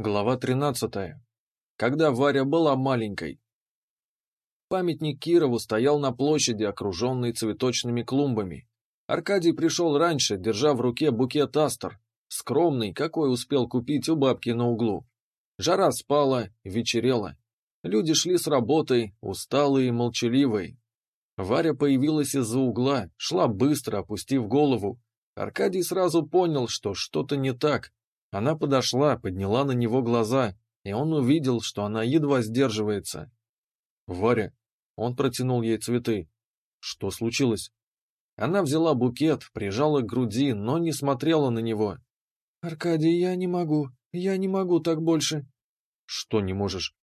Глава 13. Когда Варя была маленькой. Памятник Кирову стоял на площади, окруженной цветочными клумбами. Аркадий пришел раньше, держа в руке букет астр, скромный, какой успел купить у бабки на углу. Жара спала, вечерела. Люди шли с работы, усталые и молчаливые. Варя появилась из-за угла, шла быстро, опустив голову. Аркадий сразу понял, что что-то не так, она подошла, подняла на него глаза, и он увидел, что она едва сдерживается. «Варя!» Он протянул ей цветы. «Что случилось?» Она взяла букет, прижала к груди, но не смотрела на него. «Аркадий, я не могу. Я не могу так больше». «Что не можешь?»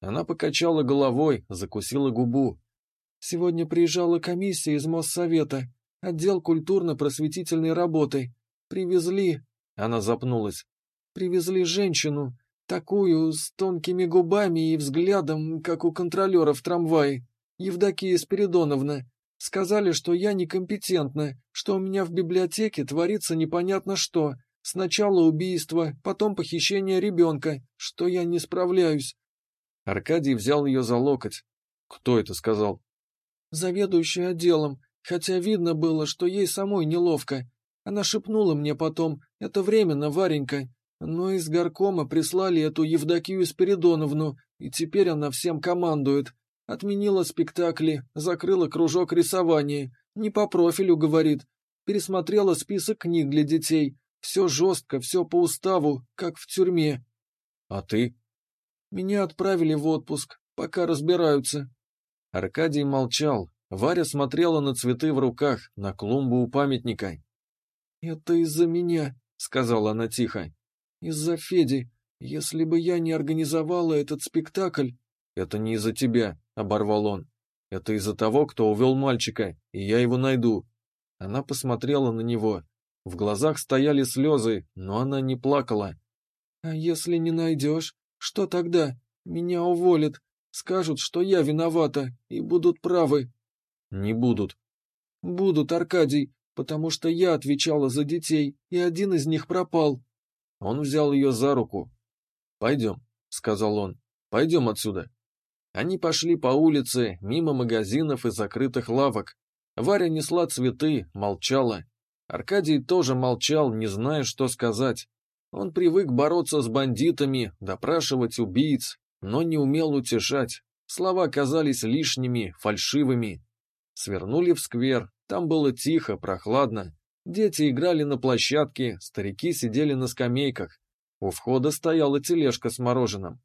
Она покачала головой, закусила губу. «Сегодня приезжала комиссия из Моссовета, отдел культурно-просветительной работы. Привезли, она запнулась. «Привезли женщину, такую, с тонкими губами и взглядом, как у контролера в трамвае. Евдокия Спиридоновна. Сказали, что я некомпетентна, что у меня в библиотеке творится непонятно что. Сначала убийство, потом похищение ребенка, что я не справляюсь». Аркадий взял ее за локоть. «Кто это сказал?» «Заведующий отделом, хотя видно было, что ей самой неловко. Она шепнула мне потом, это временно, Варенька, но из горкома прислали эту Евдокию Спиридоновну, и теперь она всем командует. Отменила спектакли, закрыла кружок рисования, не по профилю, говорит. Пересмотрела список книг для детей. Все жестко, все по уставу, как в тюрьме. А ты? Меня отправили в отпуск, пока разбираются. Аркадий молчал. Варя смотрела на цветы в руках, на клумбу у памятника. «Это из-за меня», — сказала она тихо. «Из-за Феди. Если бы я не организовала этот спектакль...» «Это не из-за тебя», — оборвал он. «Это из-за того, кто увел мальчика, и я его найду». Она посмотрела на него. В глазах стояли слезы, но она не плакала. «А если не найдешь, что тогда? Меня уволят. Скажут, что я виновата, и будут правы». «Не будут». «Будут, Аркадий потому что я отвечала за детей, и один из них пропал. Он взял ее за руку. «Пойдем», — сказал он, — «пойдем отсюда». Они пошли по улице, мимо магазинов и закрытых лавок. Варя несла цветы, молчала. Аркадий тоже молчал, не зная, что сказать. Он привык бороться с бандитами, допрашивать убийц, но не умел утешать. Слова казались лишними, фальшивыми. Свернули в сквер, там было тихо, прохладно. Дети играли на площадке, старики сидели на скамейках. У входа стояла тележка с мороженым.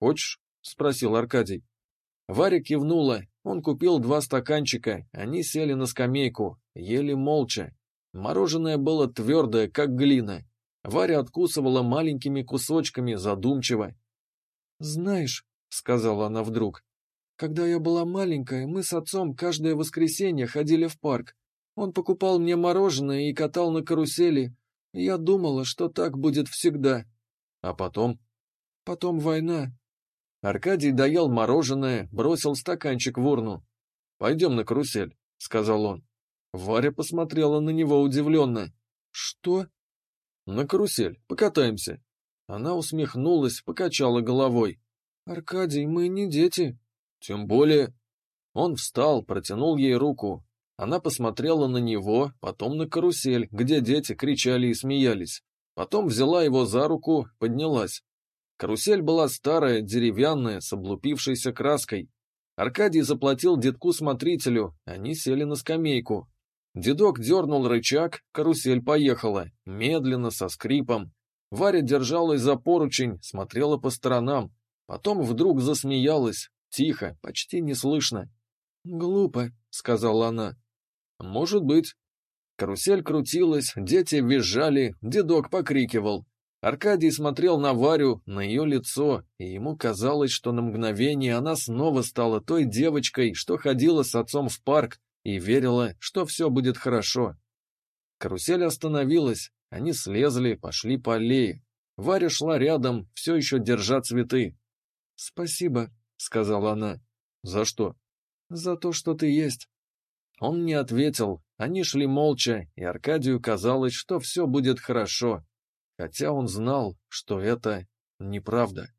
«Хочешь?» — спросил Аркадий. Варя кивнула. Он купил два стаканчика. Они сели на скамейку, ели молча. Мороженое было твердое, как глина. Варя откусывала маленькими кусочками, задумчиво. «Знаешь», — сказала она вдруг, когда я была маленькая, мы с отцом каждое воскресенье ходили в парк. Он покупал мне мороженое и катал на карусели. Я думала, что так будет всегда. А потом? Потом война. Аркадий доел мороженое, бросил стаканчик в урну. «Пойдем на карусель», — сказал он. Варя посмотрела на него удивленно. «Что?» «На карусель, покатаемся». Она усмехнулась, покачала головой. «Аркадий, мы не дети». Тем более... Он встал, протянул ей руку. Она посмотрела на него, потом на карусель, где дети кричали и смеялись. Потом взяла его за руку, поднялась. Карусель была старая, деревянная, с облупившейся краской. Аркадий заплатил дедку-смотрителю, они сели на скамейку. Дедок дернул рычаг, карусель поехала, медленно, со скрипом. Варя держалась за поручень, смотрела по сторонам. Потом вдруг засмеялась, Тихо, почти не слышно. «Глупо», — сказала она. «Может быть». Карусель крутилась, дети визжали, дедок покрикивал. Аркадий смотрел на Варю, на ее лицо, и ему казалось, что на мгновение она снова стала той девочкой, что ходила с отцом в парк и верила, что все будет хорошо. Карусель остановилась, они слезли, пошли по аллее. Варя шла рядом, все еще держа цветы. «Спасибо», — сказала она. «За что?» «За то, что ты есть». Он не ответил, они шли молча, и Аркадию казалось, что все будет хорошо, хотя он знал, что это Неправда.